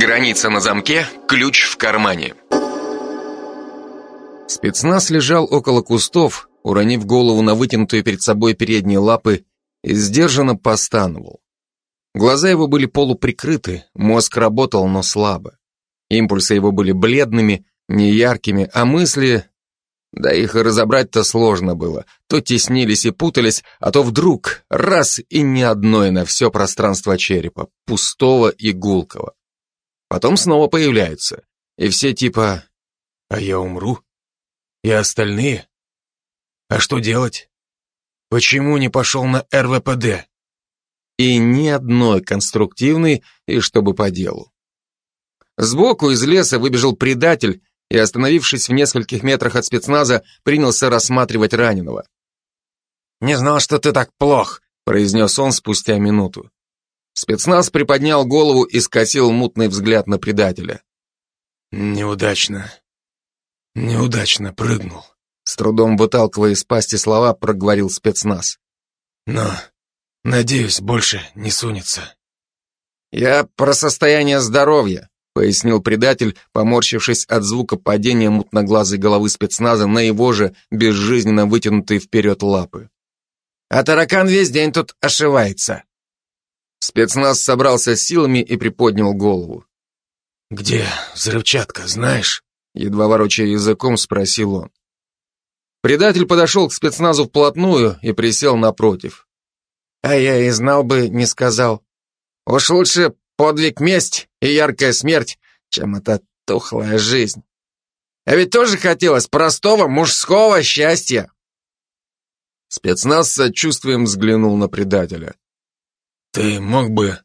Граница на замке, ключ в кармане. Спецназ лежал около кустов, уронив голову на вытянутые перед собой передние лапы и сдержанно постановал. Глаза его были полуприкрыты, мозг работал, но слабо. Импульсы его были бледными, неяркими, а мысли... Да их и разобрать-то сложно было. То теснились и путались, а то вдруг раз и ни одной на все пространство черепа, пустого и гулкого. Потом снова появляются, и все типа «А я умру? И остальные? А что делать? Почему не пошел на РВПД?» И ни одной конструктивной, и чтобы по делу. Сбоку из леса выбежал предатель и, остановившись в нескольких метрах от спецназа, принялся рассматривать раненого. «Не знал, что ты так плох», — произнес он спустя минуту. Спецназ приподнял голову и скосил мутный взгляд на предателя. «Неудачно. Неудачно прыгнул», — с трудом выталкивая из пасти слова, проговорил спецназ. «Но, надеюсь, больше не сунется». «Я про состояние здоровья», пояснил предатель, поморщившись от звука падения мутноглазой головы спецназа на его же безжизненно вытянутые вперед лапы. «А таракан весь день тут ошивается». Спецназ собрался с силами и приподнял голову. «Где взрывчатка, знаешь?» Едва ворочая языком, спросил он. Предатель подошел к спецназу вплотную и присел напротив. «А я и знал бы, не сказал. Уж лучше подвиг месть и яркая смерть, чем эта тухлая жизнь. А ведь тоже хотелось простого мужского счастья. Спецназ с сочувствием взглянул на предателя. Ты мог бы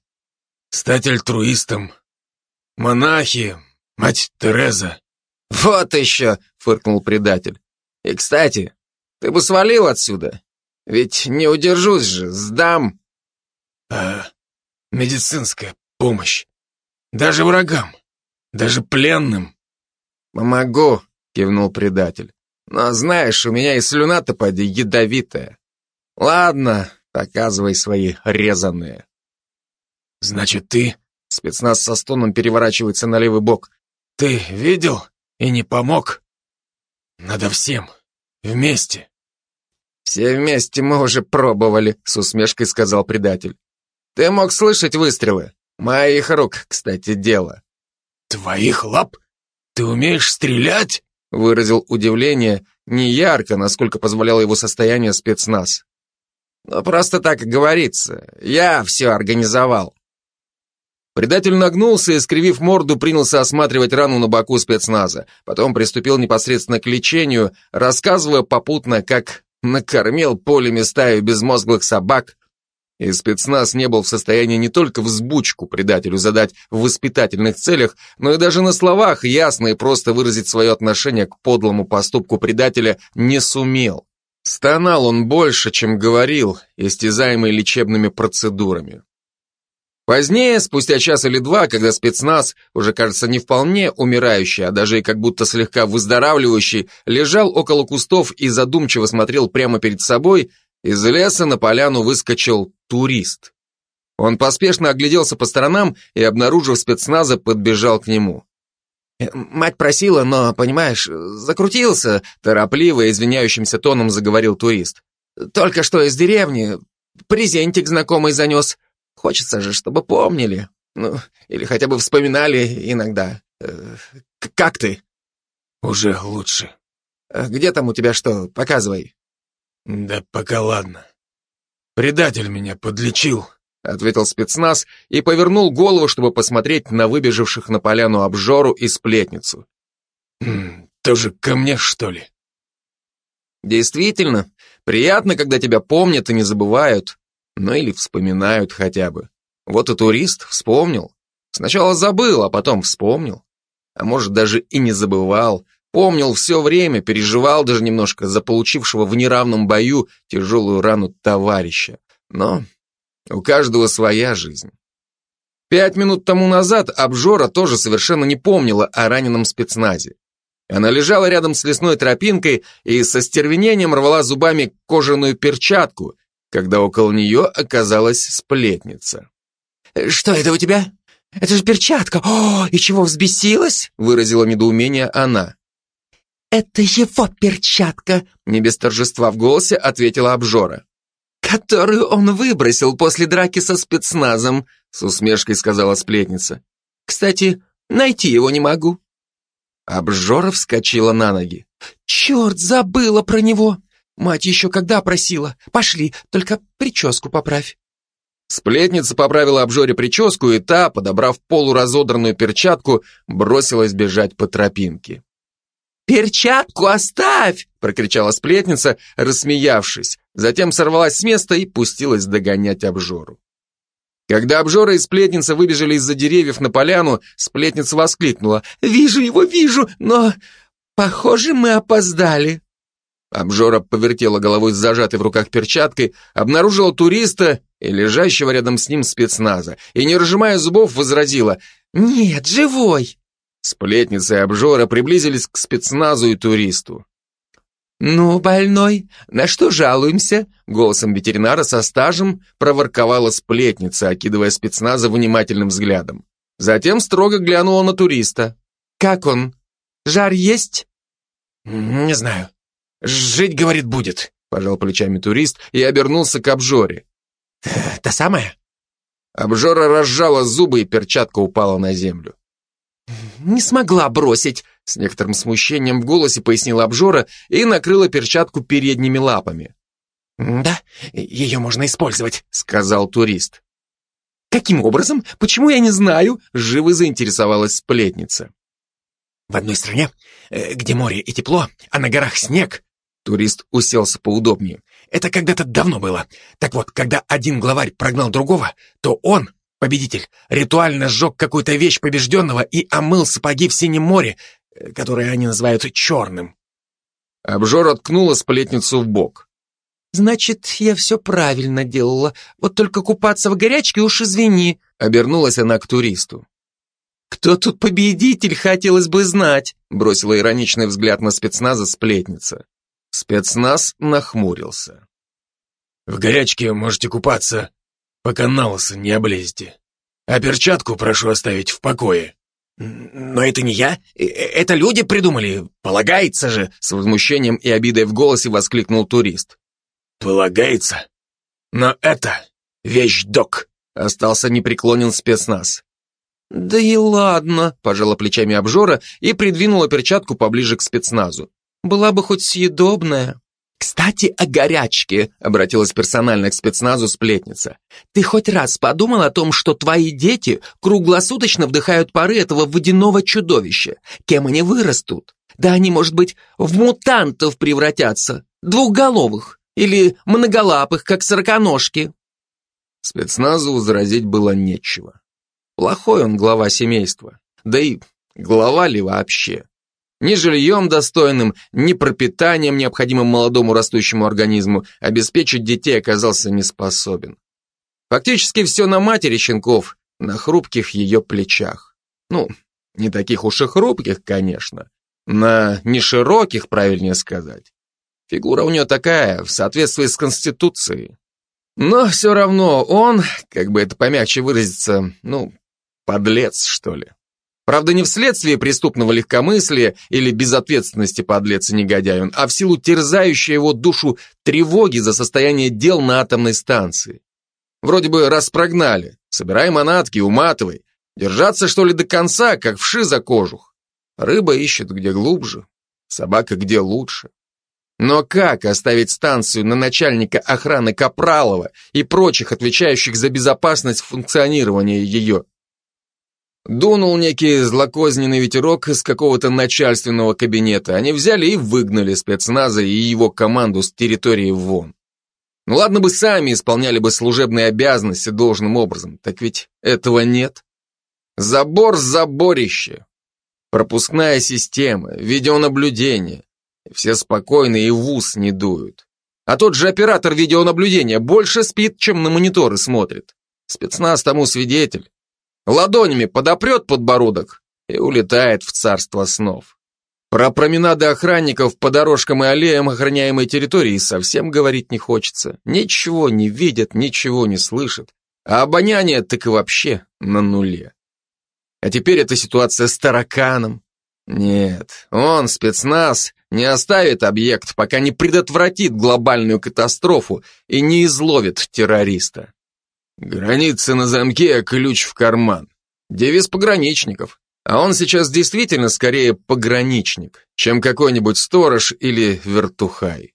стать альтруистом. Монахи, мать Тереза. Вот еще, фыркнул предатель. И, кстати, ты бы свалил отсюда. Ведь не удержусь же, сдам. А медицинская помощь. Даже врагам, даже пленным. Помогу, кивнул предатель. Но знаешь, у меня и слюна-то поди ядовитая. Ладно, показывай свои резаные. Значит, ты... Спецназ со стоном переворачивается на левый бок. Ты видел и не помог? Надо всем. Вместе. Все вместе мы уже пробовали, с усмешкой сказал предатель. Ты мог слышать выстрелы? Моих рук, кстати, дело. Твоих лап? Ты умеешь стрелять? Выразил удивление, не ярко, насколько позволяло его состояние спецназ. Но просто так говорится. Я все организовал. Предатель нагнулся и, скривив морду, принялся осматривать рану на боку спецназа. Потом приступил непосредственно к лечению, рассказывая попутно, как накормил полями стаю безмозглых собак, и спецназ не был в состоянии не только взбучку предателю задать в воспитательных целях, но и даже на словах ясно и просто выразить свое отношение к подлому поступку предателя не сумел. Стонал он больше, чем говорил, истязаемый лечебными процедурами. Позднее, спустя час или два, когда спецназ, уже кажется не вполне умирающий, а даже и как будто слегка выздоравливающий, лежал около кустов и задумчиво смотрел прямо перед собой, из леса на поляну выскочил турист. Он поспешно огляделся по сторонам и, обнаружив спецназа, подбежал к нему. «Э, «Мать просила, но, понимаешь, закрутился», торопливо, извиняющимся тоном заговорил турист. «Только что из деревни, презентик знакомый занес. Хочется же, чтобы помнили, ну, или хотя бы вспоминали иногда. Э, как ты?» «Уже лучше». «Э, «Где там у тебя что? Показывай». «Да пока ладно. Предатель меня подлечил», — ответил спецназ и повернул голову, чтобы посмотреть на выбежавших на поляну обжору и сплетницу. «Хм, «Тоже ко мне, что ли?» «Действительно, приятно, когда тебя помнят и не забывают, ну или вспоминают хотя бы. Вот и турист вспомнил. Сначала забыл, а потом вспомнил. А может, даже и не забывал, Помнил все время, переживал даже немножко за получившего в неравном бою тяжелую рану товарища. Но у каждого своя жизнь. Пять минут тому назад Обжора тоже совершенно не помнила о раненом спецназе. Она лежала рядом с лесной тропинкой и со стервенением рвала зубами кожаную перчатку, когда около нее оказалась сплетница. «Что это у тебя? Это же перчатка! О, и чего взбесилась?» выразила недоумение она. «Это его перчатка!» не без торжества в голосе ответила обжора. «Которую он выбросил после драки со спецназом», с усмешкой сказала сплетница. «Кстати, найти его не могу». Обжора вскочила на ноги. «Черт, забыла про него! Мать еще когда просила? Пошли, только прическу поправь». Сплетница поправила обжоре прическу, и та, подобрав полуразодранную перчатку, бросилась бежать по тропинке. «Перчатку оставь!» — прокричала сплетница, рассмеявшись. Затем сорвалась с места и пустилась догонять обжору. Когда обжора и сплетница выбежали из-за деревьев на поляну, сплетница воскликнула. «Вижу его, вижу, но, похоже, мы опоздали». Обжора повертела головой с зажатой в руках перчаткой, обнаружила туриста и лежащего рядом с ним спецназа, и, не разжимая зубов, возразила «Нет, живой!» Сплетница и обжора приблизились к спецназу и туристу. «Ну, больной, на что жалуемся?» Голосом ветеринара со стажем проворковала сплетница, окидывая спецназа внимательным взглядом. Затем строго глянула на туриста. «Как он? Жар есть?» «Не знаю. Жить, говорит, будет», пожал плечами турист и обернулся к обжоре. «Та самая?» Обжора разжала зубы, и перчатка упала на землю. «Не смогла бросить», — с некоторым смущением в голосе пояснила обжора и накрыла перчатку передними лапами. «Да, ее можно использовать», — сказал турист. «Каким образом? Почему я не знаю?» — живо заинтересовалась сплетница. «В одной стране, э, где море и тепло, а на горах снег», Турист уселся поудобнее. Это когда-то давно было. Так вот, когда один главарь прогнал другого, то он, победитель, ритуально сжег какую-то вещь побежденного и омыл сапоги в синем море, э, которое они называют черным. Обжор откнула сплетницу в бок. «Значит, я все правильно делала. Вот только купаться в горячке уж извини», — обернулась она к туристу. «Кто тут победитель, хотелось бы знать», — бросила ироничный взгляд на спецназа сплетница. Спецназ нахмурился. «В горячке можете купаться, пока на не облезете. А перчатку прошу оставить в покое». «Но это не я. Э, это люди придумали. Полагается же!» С возмущением и обидой в голосе воскликнул турист. «Полагается? Но это вещь-док!» Остался непреклонен спецназ. «Да и ладно», — пожала плечами обжора и придвинула перчатку поближе к спецназу. Была бы хоть съедобная. «Кстати, о горячке», — обратилась персонально к спецназу сплетница. «Ты хоть раз подумал о том, что твои дети круглосуточно вдыхают пары этого водяного чудовища? Кем они вырастут? Да они, может быть, в мутантов превратятся, двухголовых или многолапых, как сороконожки». Спецназу возразить было нечего. Плохой он глава семейства. Да и глава ли вообще? Ни жильем достойным, ни пропитанием, необходимым молодому растущему организму, обеспечить детей оказался не способен. Фактически все на матери щенков, на хрупких ее плечах. Ну, не таких уж и хрупких, конечно. На нешироких, правильнее сказать. Фигура у нее такая, в соответствии с Конституцией. Но все равно он, как бы это помягче выразиться, ну, подлец, что ли. Правда, не вследствие преступного легкомыслия или безответственности подлец и негодяй он, а в силу терзающей его душу тревоги за состояние дел на атомной станции. Вроде бы раз прогнали, собирай манатки, уматывай. Держаться, что ли, до конца, как вши за кожух. Рыба ищет где глубже, собака где лучше. Но как оставить станцию на начальника охраны Капралова и прочих, отвечающих за безопасность функционирования ее? Дунул некий злокозненный ветерок из какого-то начальственного кабинета. Они взяли и выгнали спецназа и его команду с территории вон. Ну ладно бы сами исполняли бы служебные обязанности должным образом, так ведь этого нет. Забор заборище. Пропускная система, видеонаблюдение. Все спокойны и в ус не дуют. А тот же оператор видеонаблюдения больше спит, чем на мониторы смотрит. Спецназ тому свидетель ладонями подопрет подбородок и улетает в царство снов. Про променады охранников по дорожкам и аллеям охраняемой территории совсем говорить не хочется. Ничего не видят, ничего не слышат. А обоняние так и вообще на нуле. А теперь эта ситуация с тараканом. Нет, он, спецназ, не оставит объект, пока не предотвратит глобальную катастрофу и не изловит террориста. Границы на замке, ключ в карман. Девиз пограничников. А он сейчас действительно скорее пограничник, чем какой-нибудь сторож или вертухай.